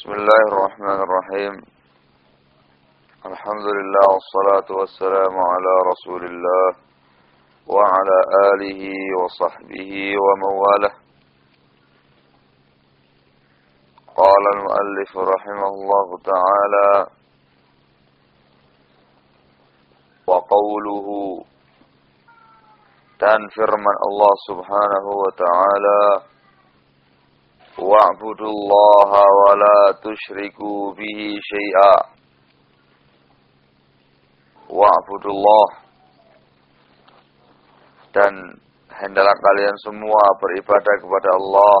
بسم الله الرحمن الرحيم. الحمد لله والصلاة والسلام على رسول الله وعلى آله وصحبه ومن والاه قال المؤلف رحمه الله تعالى وقوله تنفر من الله سبحانه وتعالى واعبدوا الله ولا تشركوا به شيئا واعبدوا الله dan hendaklah kalian semua beribadah kepada Allah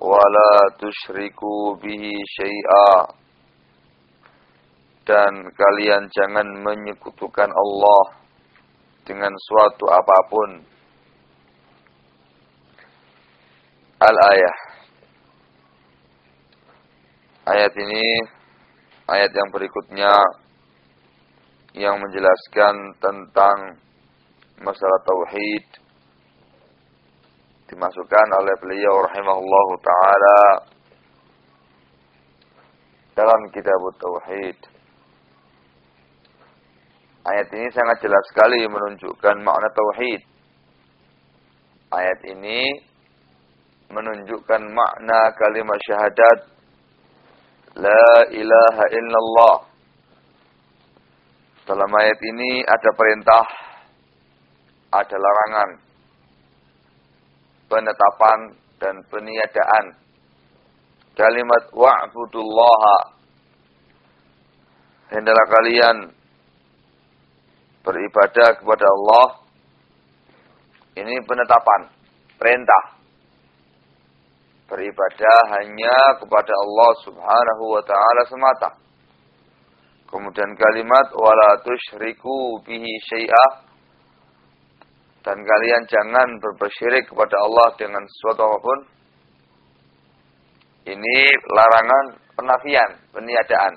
wala tusyriku bihi syai'a dan kalian jangan menyekutukan Allah dengan suatu apapun Al-ayah. Ayat ini ayat yang berikutnya yang menjelaskan tentang masalah tauhid dimasukkan oleh beliau rahimahullahu taala dalam kitab tauhid. Ayat ini sangat jelas sekali menunjukkan makna tauhid. Ayat ini menunjukkan makna kalimat syahadat La ilaha illallah. Dalam ayat ini ada perintah, ada larangan, penetapan dan peniadaan. Kalimat wa'budullaha. Hendaklah kalian beribadah kepada Allah. Ini penetapan, perintah beribadah hanya kepada Allah Subhanahu wa taala semata. Kemudian kalimat wala tusyriku bihi syai'a dan kalian jangan bersyirik kepada Allah dengan sesuatu apa pun. Ini larangan penafian, peniadaan.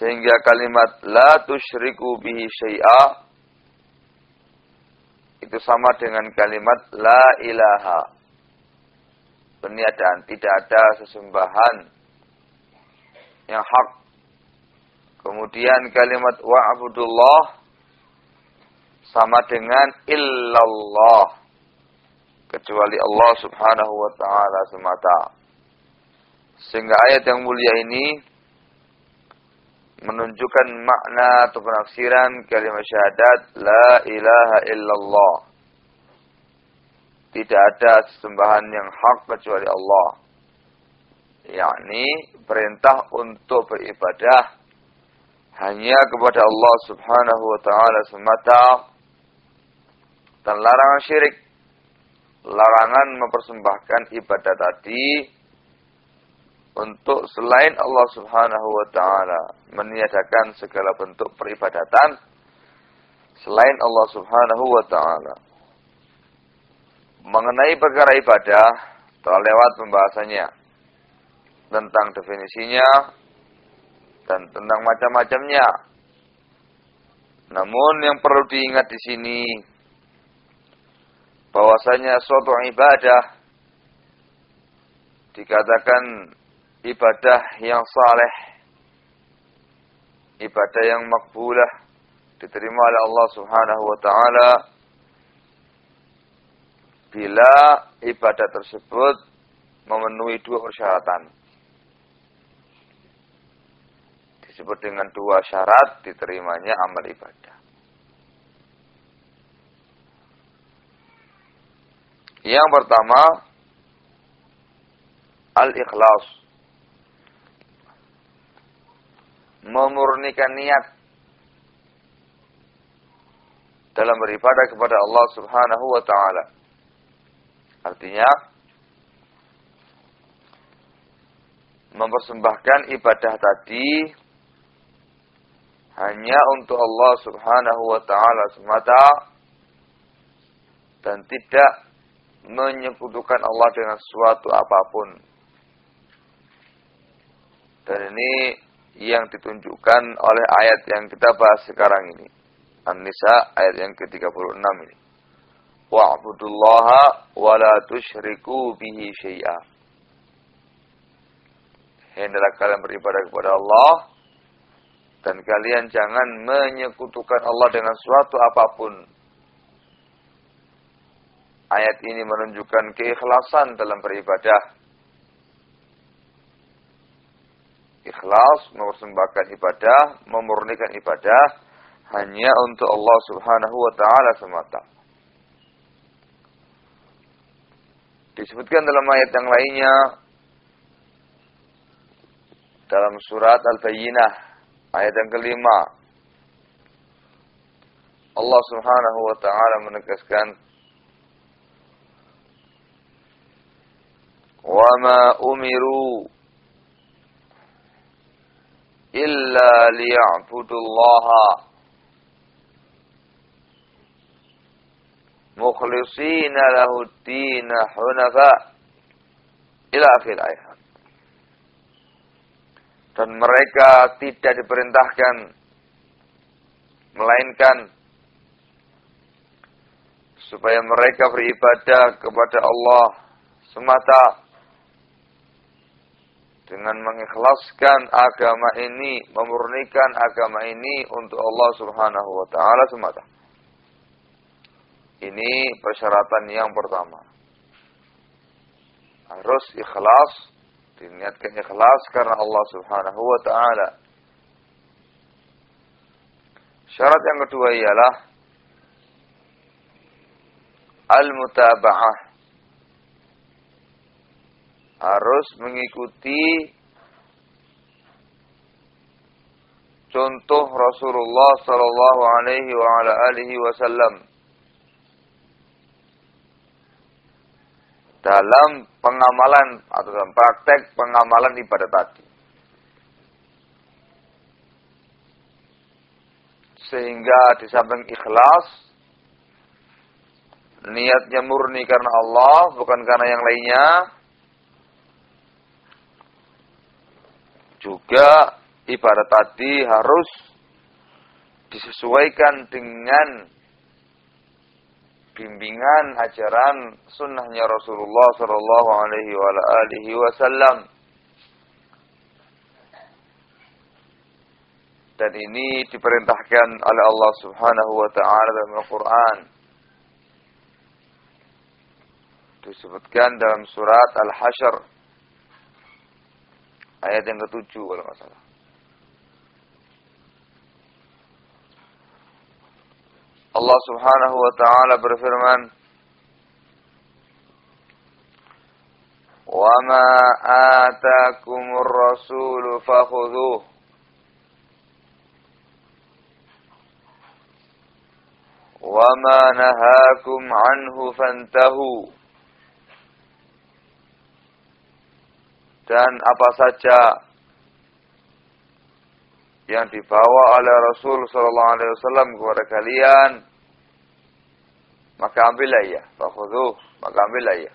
Sehingga kalimat la tusyriku bihi syai'a itu sama dengan kalimat la ilaha peniadaan, tidak ada sesembahan yang hak. Kemudian kalimat wa'budullah sama dengan illallah kecuali Allah Subhanahu wa taala semata. Sehingga ayat yang mulia ini menunjukkan makna atau penafsiran kalimat syahadat la ilaha illallah tidak ada sembahan yang hak kecuali Allah. Yakni perintah untuk beribadah hanya kepada Allah Subhanahu wa taala semata dan larangan syirik. Larangan mempersembahkan ibadah tadi untuk selain Allah Subhanahu wa taala, meniadakan segala bentuk peribadatan selain Allah Subhanahu wa taala mengenai perkara ibadah telah lewat pembahasannya tentang definisinya dan tentang macam-macamnya. Namun yang perlu diingat di sini bahwasanya suatu ibadah dikatakan ibadah yang saleh, ibadah yang makbulah diterima oleh Allah Subhanahu wa taala bila ibadah tersebut memenuhi dua persyaratan. Disebut dengan dua syarat diterimanya amal ibadah. Yang pertama, al-ikhlas. Memurnikan niat dalam beribadah kepada Allah Subhanahu wa taala. Artinya mempersembahkan ibadah tadi hanya untuk Allah Subhanahu wa taala semata dan tidak menyekutukan Allah dengan suatu apa pun. Dan ini yang ditunjukkan oleh ayat yang kita bahas sekarang ini. An-Nisa ayat yang ke-36 ini. Wa'budullaha wa la tusyriku bihi syai'a. Hendaklah kalian beribadah kepada Allah dan kalian jangan menyekutukan Allah dengan suatu apa pun. Ayat ini menunjukkan keikhlasan dalam beribadah. Ikhlas mempersembahkan ibadah, memurnikan ibadah hanya untuk Allah Subhanahu wa taala semata. Disebutkan dalam ayat yang lainnya dalam surat Al-Bayyinah ayat yang kelima. Allah Subhanahu wa taala menegaskan Wa ma umiru illa liya'budullaha mukhlisina lahu dina hunafa ila akhir ayat. Dan mereka tidak diperintahkan melainkan supaya mereka beribadah kepada Allah semata dengan mengikhlaskan agama ini, memurnikan agama ini untuk Allah Subhanahu wa taala semata. Ini persyaratan yang pertama. Harus ikhlas, diniatkan ikhlas karena Allah Subhanahu wa taala. Syarat yang kedua ialah al-mutaba'ah. Harus mengikuti contoh Rasulullah sallallahu alaihi wa ala alihi wasallam dalam pengamalan atau dalam praktek pengamalan ibadah tadi. Sehingga di samping ikhlas, niatnya murni karena Allah, bukan karena yang lainnya. Juga ibadah tadi harus disesuaikan dengan bimbingan ajaran sunnahnya Rasulullah Shallallahu Alaihi Wasallam. Dan ini diperintahkan oleh Allah Subhanahu Wa Taala dalam Al-Quran. Disebutkan dalam surat Al-Hashr ayat yang ketujuh kalau nggak salah. Allah Subhanahu wa taala berfirman Wa ma atakumur rasul fakhudhuh Wa ma nahakum Dan apa saja yang dibawa oleh Rasul Sallallahu Alaihi Wasallam kepada kalian, maka ambillah ya, fakhudhu, maka ambillah ya.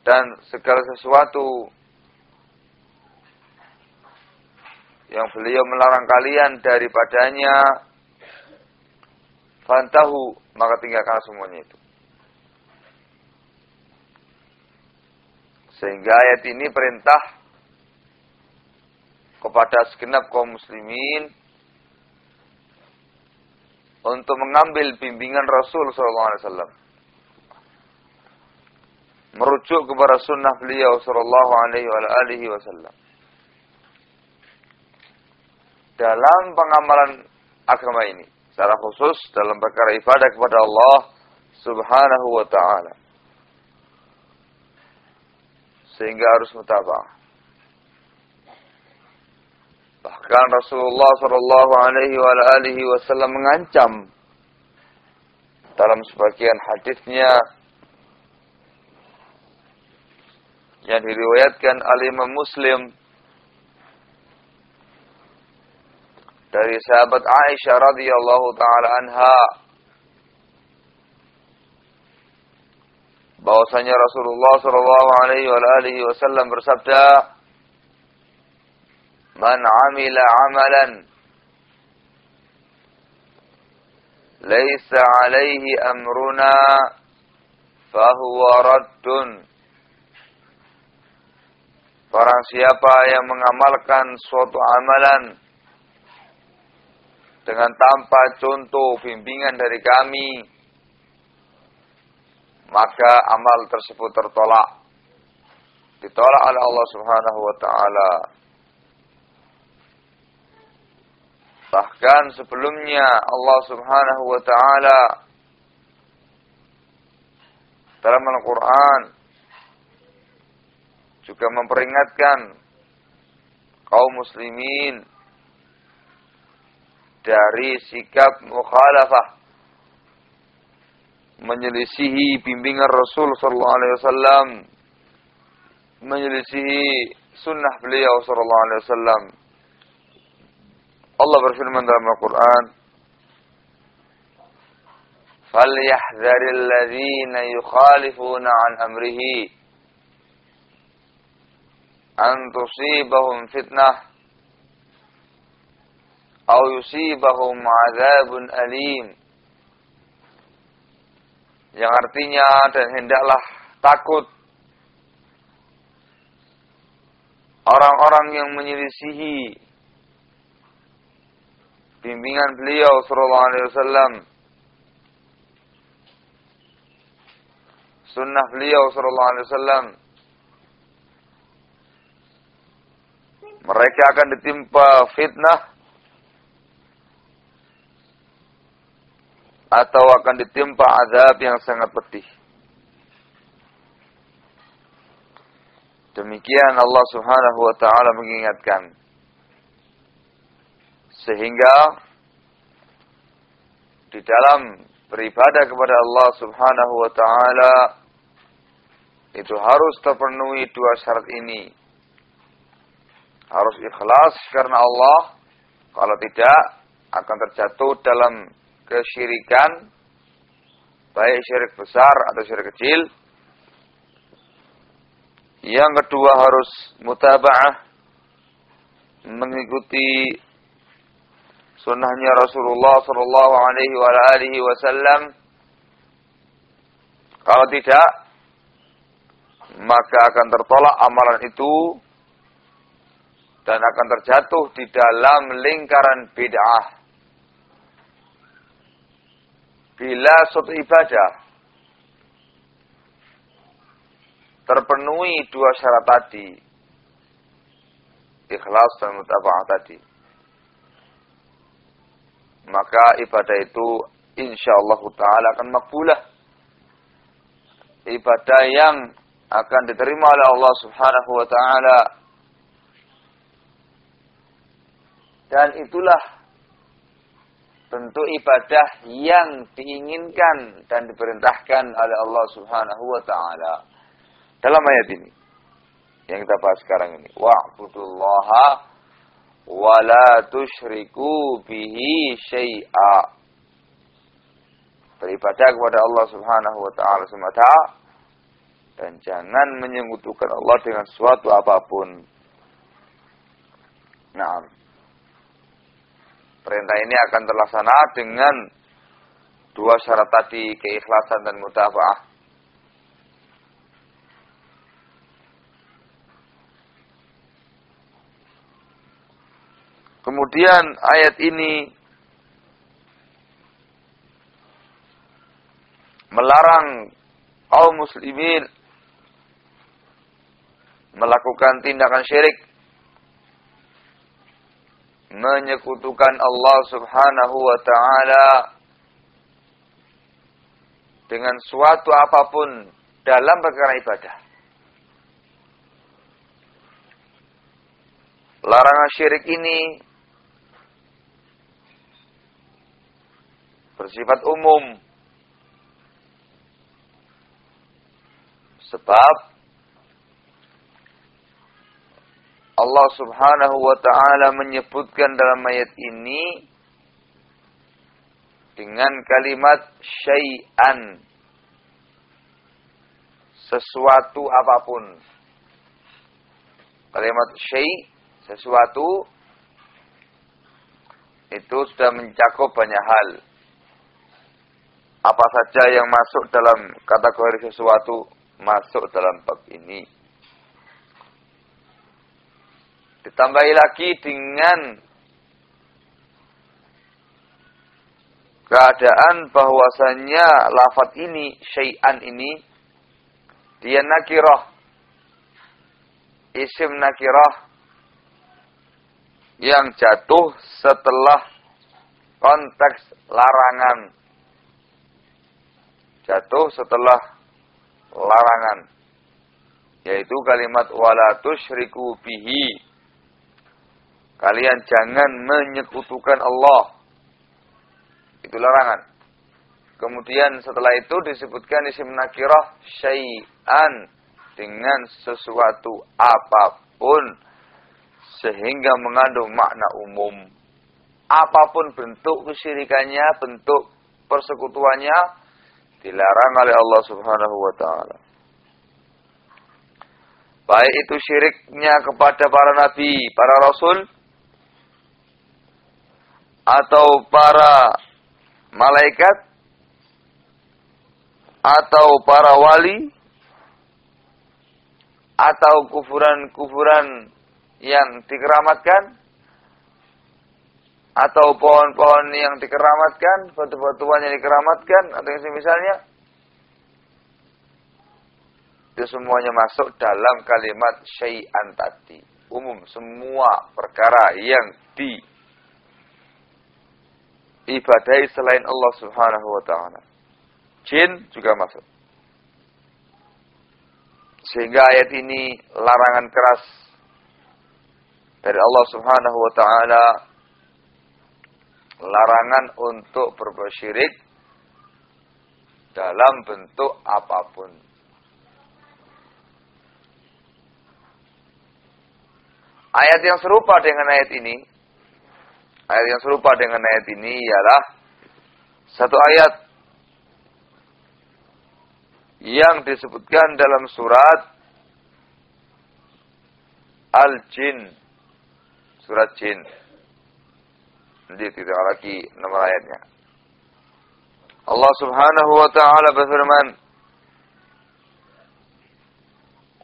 Dan segala sesuatu yang beliau melarang kalian daripadanya, fantahu, maka tinggalkan semuanya itu. Sehingga ayat ini perintah kepada segenap kaum muslimin untuk mengambil bimbingan Rasul SAW. Merujuk kepada sunnah beliau Sallallahu Alaihi Wasallam. Dalam pengamalan agama ini, secara khusus dalam perkara ibadah kepada Allah Subhanahu wa taala. Sehingga harus mutabah. Bahkan Rasulullah Shallallahu Alaihi Wasallam mengancam dalam sebagian hadisnya yang diriwayatkan oleh Imam Muslim dari sahabat Aisyah radhiyallahu taala anha bahwasanya Rasulullah sallallahu alaihi wasallam bersabda man 'amila 'amalan laisa 'alaihi amruna fahuwa raddun Barang siapa yang mengamalkan suatu amalan dengan tanpa contoh bimbingan dari kami, maka amal tersebut tertolak. Ditolak oleh Allah Subhanahu wa taala. Bahkan sebelumnya Allah Subhanahu wa taala dalam Al-Qur'an juga memperingatkan kaum muslimin dari sikap mukhalafah menyelisihi bimbingan Rasul sallallahu alaihi wasallam menyelisihi sunnah beliau sallallahu alaihi wasallam Allah berfirman dalam Al-Qur'an فَلْيَحْذَرِ الَّذِينَ يُخَالِفُونَ عَنْ أَمْرِهِ أَنْ تُصِيبَهُمْ فِتْنَةٌ أَوْ يُصِيبَهُمْ عَذَابٌ أَلِيمٌ Yang artinya dan hendaklah takut orang-orang yang menyelisihi bimbingan beliau sallallahu alaihi wasallam sunnah beliau sallallahu alaihi wasallam mereka akan ditimpa fitnah atau akan ditimpa azab yang sangat pedih. Demikian Allah Subhanahu wa taala mengingatkan. Sehingga di dalam beribadah kepada Allah Subhanahu wa taala itu harus terpenuhi dua syarat ini. Harus ikhlas karena Allah, kalau tidak akan terjatuh dalam kesyirikan baik syirik besar atau syirik kecil. Yang kedua harus mutaba'ah mengikuti sunnahnya Rasulullah Sallallahu Alaihi Wasallam. Kalau tidak, maka akan tertolak amalan itu dan akan terjatuh di dalam lingkaran bid'ah. Bila suatu ibadah terpenuhi dua syarat tadi, ikhlas dan mutaba'ah tadi, maka ibadah itu insya Allah Taala akan makbulah. Ibadah yang akan diterima oleh Allah Subhanahu Wa Taala. Dan itulah bentuk ibadah yang diinginkan dan diperintahkan oleh Allah Subhanahu Wa Taala dalam ayat ini yang kita bahas sekarang ini. Wa'budullaha wala tusyriku bihi syai'a. Beribadah kepada Allah Subhanahu wa taala semata dan jangan menyekutukan Allah dengan suatu apa pun. Nah, perintah ini akan terlaksana dengan dua syarat tadi, keikhlasan dan mutaba'ah. Kemudian ayat ini melarang kaum muslimin melakukan tindakan syirik menyekutukan Allah Subhanahu wa taala dengan suatu apa pun dalam perkara ibadah. Larangan syirik ini bersifat umum. Sebab Allah Subhanahu wa taala menyebutkan dalam ayat ini dengan kalimat syai'an sesuatu apa pun. Kalimat syai' sesuatu itu sudah mencakup banyak hal apa saja yang masuk dalam kategori sesuatu masuk dalam bab ini. Ditambahi lagi dengan keadaan bahwasannya lafat ini, syai'an ini, dia nakirah. Isim nakirah yang jatuh setelah konteks larangan jatuh setelah larangan yaitu kalimat wala tusyriku bihi. Kalian jangan menyekutukan Allah. Itu larangan. Kemudian setelah itu disebutkan isim nakirah syai'an dengan sesuatu apa pun sehingga mengandung makna umum. Apa pun bentuk kesyirikannya bentuk persekutuannya dilarang oleh Allah Subhanahu wa taala. Baik itu syiriknya kepada para nabi, para rasul atau para malaikat atau para wali atau kufuran-kufuran yang dikeramatkan atau pohon-pohon yang dikeramatkan, batu-batuan yang dikeramatkan, atau yang semisalnya, itu semuanya masuk dalam kalimat syai'an tadi. Umum, semua perkara yang di ibadai selain Allah subhanahu wa ta'ala. Jin juga masuk. Sehingga ayat ini larangan keras dari Allah subhanahu wa ta'ala larangan untuk berbuat syirik dalam bentuk apa pun. Ayat yang serupa dengan ayat ini, ayat yang serupa dengan ayat ini ialah satu ayat yang disebutkan dalam surat Al-Jin, surat Jin. Nanti tidak lagi nomor ayatnya. Allah Subhanahu wa taala berfirman,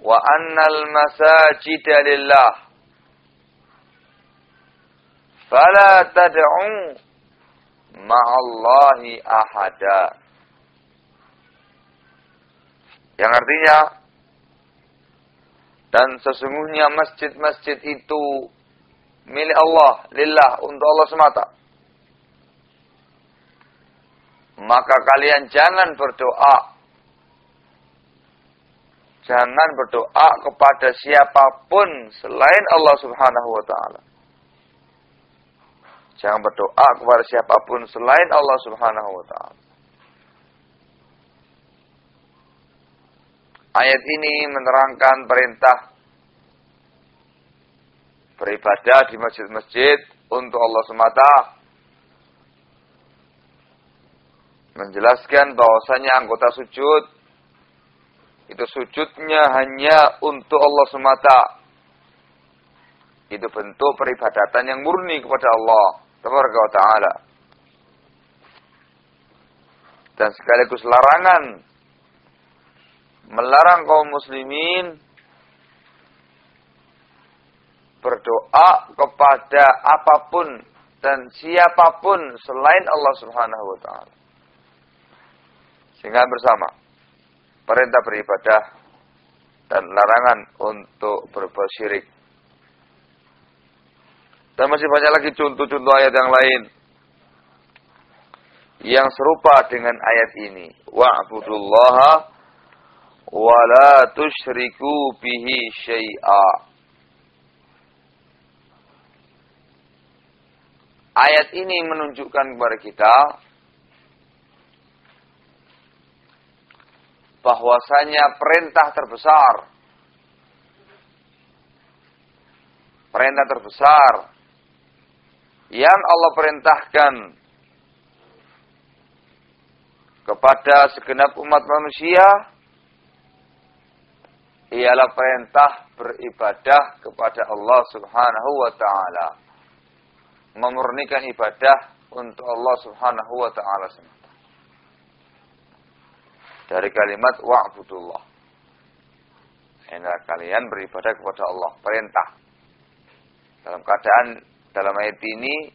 "Wa annal masajida lillah fala tad'u ma'allahi ahada." Yang artinya dan sesungguhnya masjid-masjid itu milik Allah, lillah, untuk Allah semata. Maka kalian jangan berdoa. Jangan berdoa kepada siapa pun selain Allah subhanahu wa ta'ala. Jangan berdoa kepada siapa pun selain Allah subhanahu wa ta'ala. Ayat ini menerangkan perintah beribadah di masjid-masjid untuk Allah semata. Menjelaskan bahwasanya anggota sujud itu sujudnya hanya untuk Allah semata. Itu bentuk peribadatan yang murni kepada Allah Taala. Dan sekaligus larangan melarang kaum muslimin berdoa kepada apa pun dan siapa pun selain Allah Subhanahu wa taala. Sehingga bersama perintah beribadah dan larangan untuk berbuat syirik. Dan masih banyak lagi contoh-contoh ayat yang lain yang serupa dengan ayat ini. Wa'budullaha wa la tusyriku bihi syai'a. Ayat ini menunjukkan kepada kita bahwasanya perintah terbesar perintah terbesar yang Allah perintahkan kepada segenap umat manusia ialah perintah beribadah kepada Allah Subhanahu wa taala memurnikan ibadah untuk Allah Subhanahu wa taala semata. dari kalimat wa'budullah. Hendaklah kalian beribadah kepada Allah, perintah. Dalam keadaan dalam ayat ini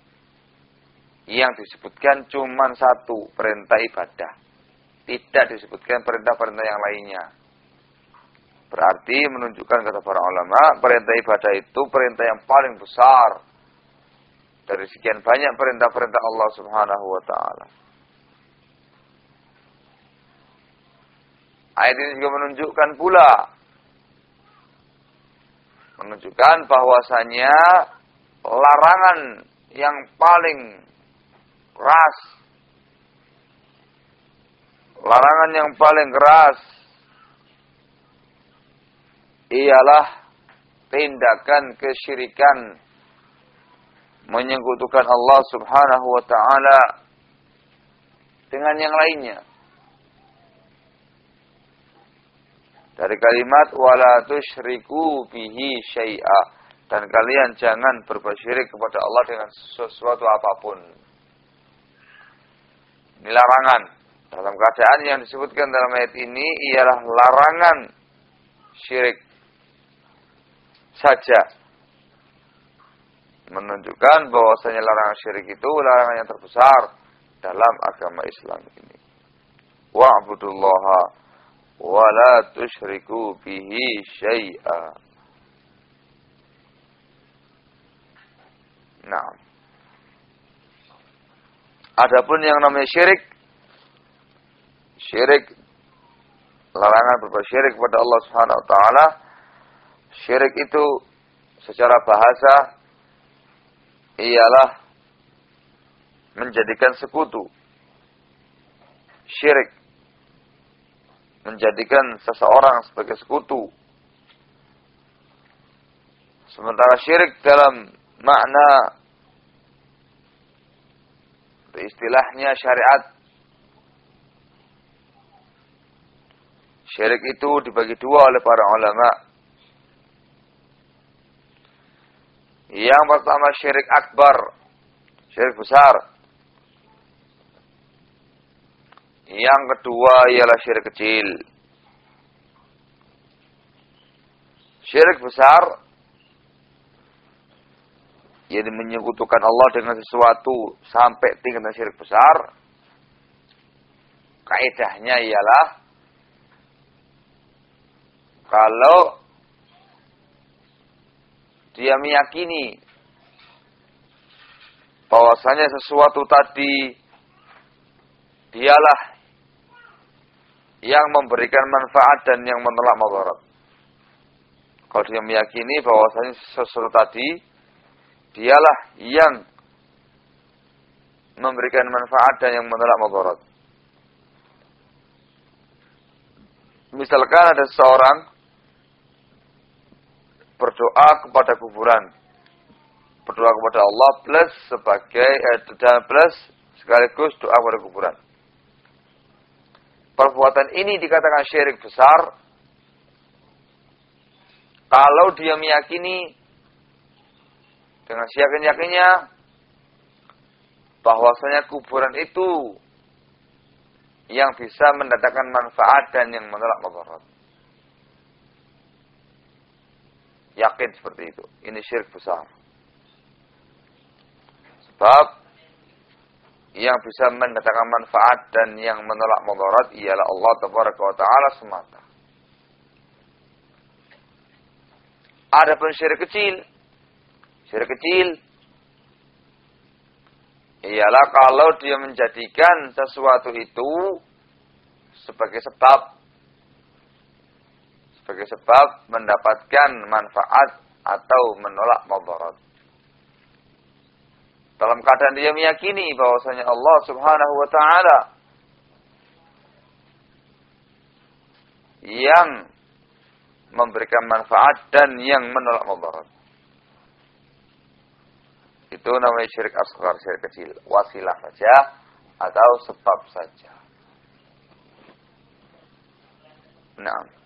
yang disebutkan cuma satu, perintah ibadah. Tidak disebutkan perintah-perintah yang lainnya. Berarti menunjukkan kata para ulama, perintah ibadah itu perintah yang paling besar dari sekian banyak perintah-perintah Allah Subhanahu wa taala. Ayat ini juga menunjukkan pula menunjukkan bahwasanya larangan yang paling keras larangan yang paling keras ialah tindakan kesyirikan menyekutukan Allah Subhanahu wa taala dengan yang lainnya. Dari kalimat wala tusyriku bihi syai'a dan kalian jangan berbuat syirik kepada Allah dengan sesuatu apa pun. Ini larangan. Dalam keadaan yang disebutkan dalam ayat ini ialah larangan syirik saja menunjukkan bahwasanya larangan syirik itu larangan yang terbesar dalam agama Islam ini. Wa'budullaha wa la tusyriku bihi syai'a. Nah. Adapun yang namanya syirik syirik larangan berbuat syirik kepada Allah Subhanahu wa taala. Syirik itu secara bahasa ialah menjadikan sekutu. Syirik. Menjadikan seseorang sebagai sekutu. Sementara syirik dalam makna istilahnya syariat. Syirik itu dibagi dua oleh para ulama. Yang pertama syirik akbar, syirik besar. Yang kedua ialah syirik kecil. Syirik besar yang menyekutukan Allah dengan sesuatu sampai tingkatan syirik besar. Kaidahnya ialah kalau dia meyakini bahwasanya sesuatu tadi dialah yang memberikan manfaat dan yang menolak mudarat. Kalau dia meyakini bahwasanya sesuatu tadi dialah yang memberikan manfaat dan yang menolak mudarat. Misalkan ada seorang berdoa kepada kuburan. Berdoa kepada Allah plus sebagai eh, dan plus sekaligus doa kepada kuburan. Perbuatan ini dikatakan syirik besar kalau dia meyakini dengan siakin-yakinnya bahwasanya kuburan itu yang bisa mendatangkan manfaat dan yang menolak mudarat. Yakin seperti itu. Ini syirik besar. Sebab yang bisa mendatangkan manfaat dan yang menolak mudarat ialah Allah Tabaraka wa taala semata. Adapun syirik kecil, syirik kecil ialah kalau dia menjadikan sesuatu itu sebagai sebab sebagai sebab mendapatkan manfaat atau menolak mudarat. Dalam keadaan dia meyakini bahwasanya Allah Subhanahu wa taala yang memberikan manfaat dan yang menolak mudarat. Itu namanya syirik asghar, syirik kecil. Wasilah saja atau sebab saja. Nah.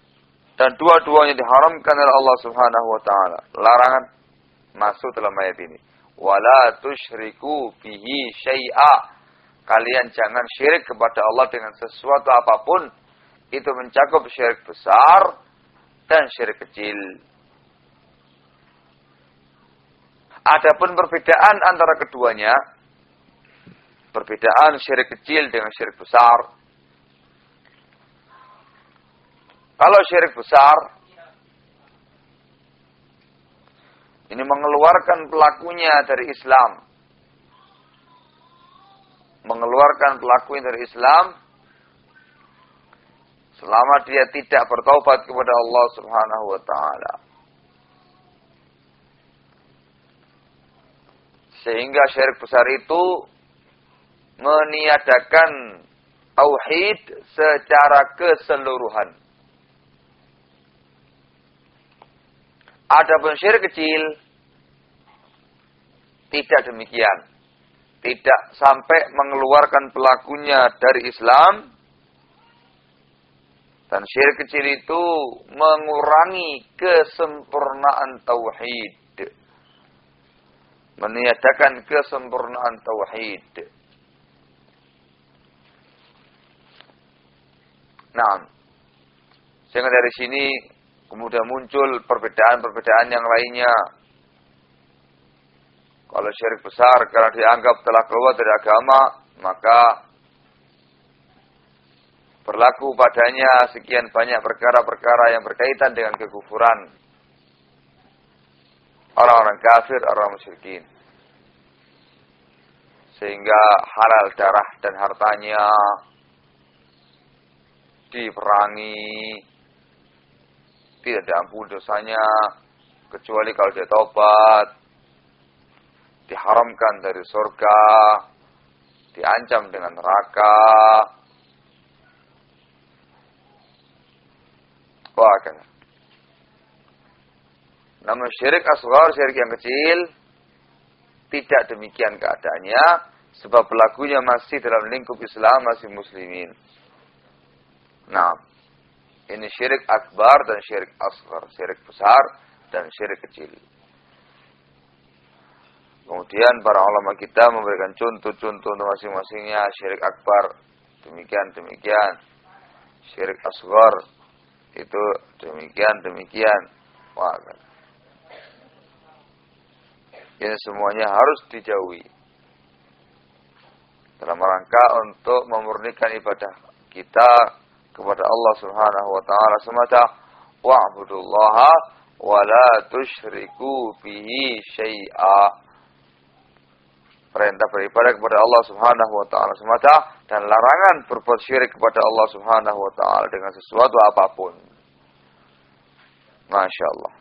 Dan dua-duanya diharamkan oleh Allah Subhanahu wa taala. Larangan masuk dalam ayat ini. Wala tusyriku bihi syai'a. Kalian jangan syirik kepada Allah dengan sesuatu apa pun itu mencakup syirik besar dan syirik kecil. Adapun perbedaan antara keduanya, perbedaan syirik kecil dengan syirik besar. Kalau syirik besar, ini mengeluarkan pelakunya dari Islam. Mengeluarkan pelakunya dari Islam selama dia tidak bertobat kepada Allah Subhanahu wa taala. Sehingga syirik besar itu meniadakan tauhid secara keseluruhan. Adapun syirik kecil tidak demikian. Tidak sampai mengeluarkan pelakunya dari Islam dan syirik kecil itu mengurangi kesempurnaan tauhid. Meniadakan kesempurnaan tauhid. Nah, sehingga dari sini kemudian muncul perbedaan-perbedaan yang lainnya. Kalau syirik besar karena dianggap telah keluar dari agama, maka berlaku padanya sekian banyak perkara-perkara yang berkaitan dengan kekufuran orang-orang kafir, orang musyrikin. Sehingga halal darah dan hartanya diperangi, tidak diampuni dosanya, kecuali kalau dia tobat, diharamkan dari surga, diancam dengan neraka, Wahakala. Namun syirik asghar, syirik yang kecil, tidak demikian keadaannya, sebab pelakunya masih dalam lingkup Islam, masih muslimin. Nah, ini syirik akbar dan syirik asghar, syirik besar dan syirik kecil. Kemudian para ulama kita memberikan contoh-contoh untuk masing-masingnya syirik akbar, demikian demikian. Syirik asghar, itu demikian demikian wah kan. ini semuanya harus dijauhi dalam rangka untuk memurnikan ibadah kita kepada Allah Subhanahu wa taala semata wa'budullaha wa la tusyriku bihi syai'a perintah beribadah kepada Allah Subhanahu wa taala semata dan larangan berbuat syirik kepada Allah Subhanahu wa taala dengan sesuatu apa pun. Masya Allah.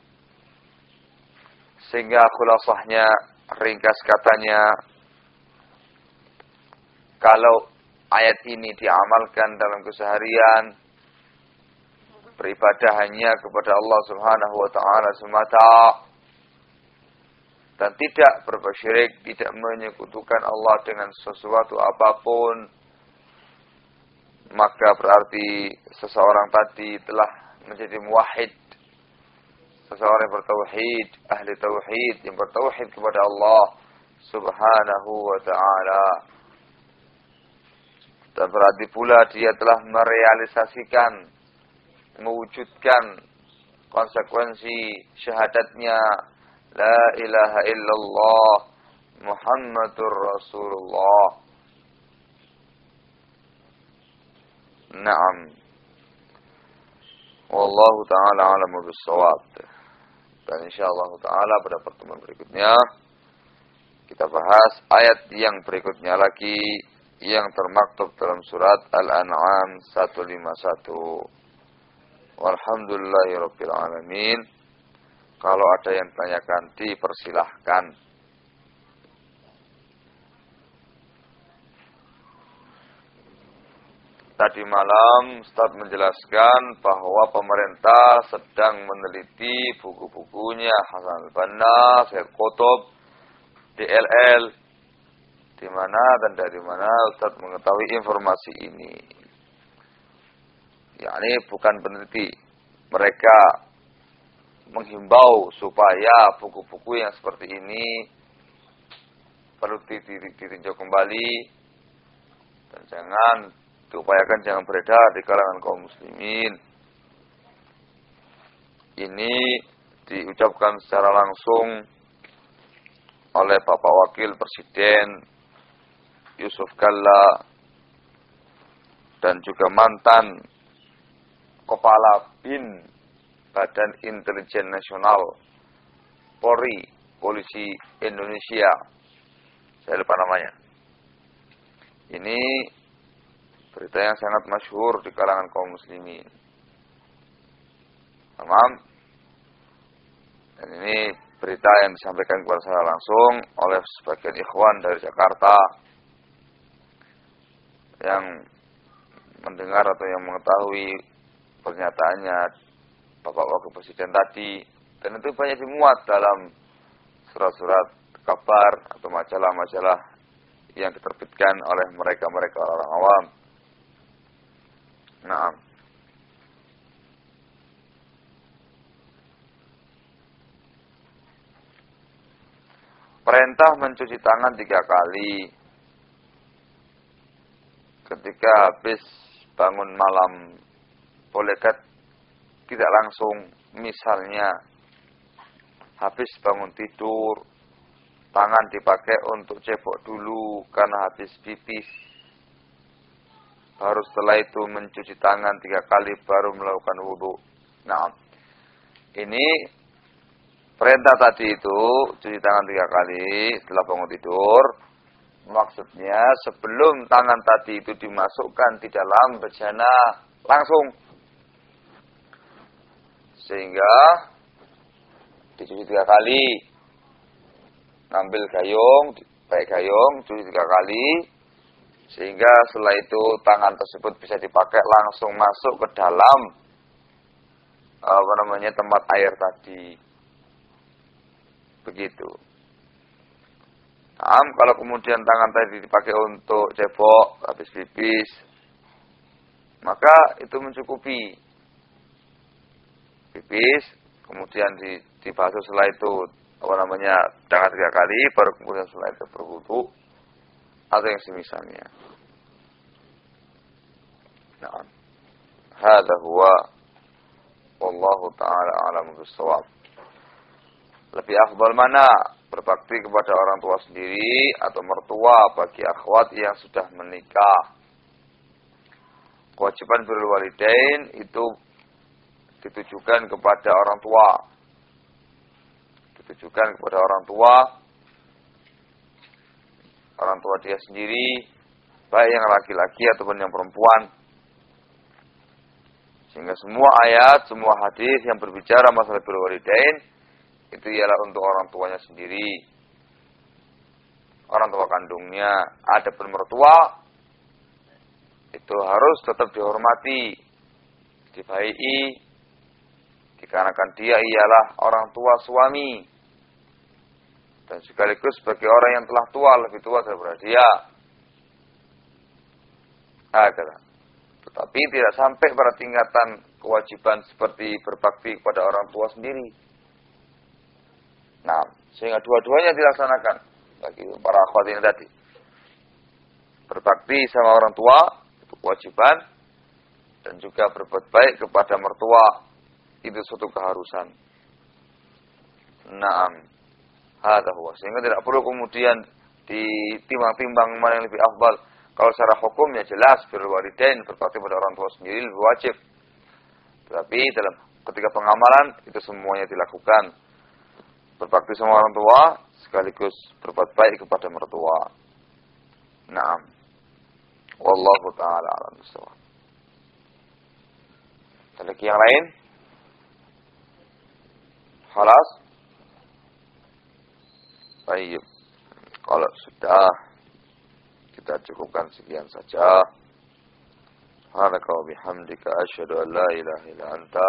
Sehingga khulasahnya ringkas katanya kalau ayat ini diamalkan dalam keseharian beribadah hanya kepada Allah Subhanahu wa taala semata dan tidak berbuat tidak menyekutukan Allah dengan sesuatu apa pun, maka berarti seseorang tadi telah menjadi muwahhid. Seseorang yang bertauhid, ahli tauhid, yang bertauhid kepada Allah Subhanahu wa taala. Dan berarti pula dia telah merealisasikan, mewujudkan konsekuensi syahadatnya La ilaha illallah Muhammadur Rasulullah. Naam. Wallahu taala alamu bisawab. Dan insyaallah taala pada pertemuan berikutnya kita bahas ayat yang berikutnya lagi yang termaktub dalam surat Al-An'am 151. Walhamdulillahirabbil. Kalau ada yang tanyakan, dipersilahkan. Tadi malam Ustaz menjelaskan bahwa pemerintah sedang meneliti buku-bukunya Hasan al-Banna, Syed Qutb, DLL, di mana dan dari mana Ustaz mengetahui informasi ini. Ya, ini bukan peneliti. Mereka menghimbau supaya buku-buku yang seperti ini perlu ditinjau kembali dan jangan diupayakan jangan beredar di kalangan kaum muslimin. Ini diucapkan secara langsung oleh Bapak Wakil Presiden Yusuf Kalla dan juga mantan Kepala BIN Badan Intelijen Nasional Polri, Polisi Indonesia. Saya lupa namanya. Ini berita yang sangat masyhur di kalangan kaum muslimin. Tamam? Dan ini berita yang disampaikan kepada saya langsung oleh sebagian ikhwan dari Jakarta yang mendengar atau yang mengetahui pernyataannya Bapak Wakil Presiden tadi. Dan itu banyak dimuat dalam surat-surat kabar atau majalah-majalah yang diterbitkan oleh mereka-mereka orang awam. Nah, perintah mencuci tangan tiga kali ketika habis bangun malam boleh tidak langsung misalnya habis bangun tidur tangan dipakai untuk cebok dulu karena habis pipis. Baru setelah itu mencuci tangan tiga kali baru melakukan wudhu nah ini perintah tadi itu cuci tangan tiga kali setelah bangun tidur maksudnya sebelum tangan tadi itu dimasukkan di dalam bejana langsung. Sehingga dicuci tiga kali. Ngambil gayung pakai gayung cuci tiga kali. Sehingga setelah itu tangan tersebut bisa dipakai langsung masuk ke dalam apa namanya tempat air tadi. Begitu Nah, kalau kemudian tangan tadi dipakai untuk cebok habis pipis maka itu mencukupi pipis kemudian dibasuh setelah itu apa namanya tangan tiga kali baru kemudian setelah itu berwudu atau yang semisalnya. Nah, hada huwa wallahu taala alam bisawab. Lebih afdal mana berbakti kepada orang tua sendiri atau mertua bagi akhwat yang sudah menikah. Kewajiban birrul walidain itu ditujukan kepada orang tua. Ditujukan kepada orang tua. Orang tua dia sendiri, baik yang laki-laki ataupun yang perempuan. Sehingga semua ayat, semua hadis yang berbicara masalah berwalidain itu ialah untuk orang tuanya sendiri. Orang tua kandungnya, ada pun mertua itu harus tetap dihormati, dibaiki, Dikarenakan dia ialah orang tua suami. Dan sekaligus sebagai orang yang telah tua, lebih tua daripada dia. Agar. Tetapi tidak sampai pada tingkatan kewajiban seperti berbakti kepada orang tua sendiri. Nah, sehingga dua-duanya dilaksanakan bagi para akhwat ini tadi. Berbakti sama orang tua itu kewajiban dan juga berbuat baik kepada mertua itu suatu keharusan. Naam. Hadza huwa. Sehingga tidak perlu kemudian ditimbang-timbang mana yang lebih afdal. Kalau secara hukum ya jelas berwalidain berbakti pada orang tua sendiri lebih wajib. Tapi dalam ketika pengamalan itu semuanya dilakukan. Berbakti sama orang tua sekaligus berbuat baik kepada mertua. Naam. Wallahu taala alam Ada lagi yang lain? Halas? Baik. Kalau sudah kita cukupkan sekian saja. Subhanaka wa bihamdika asyhadu an la ilaha illa anta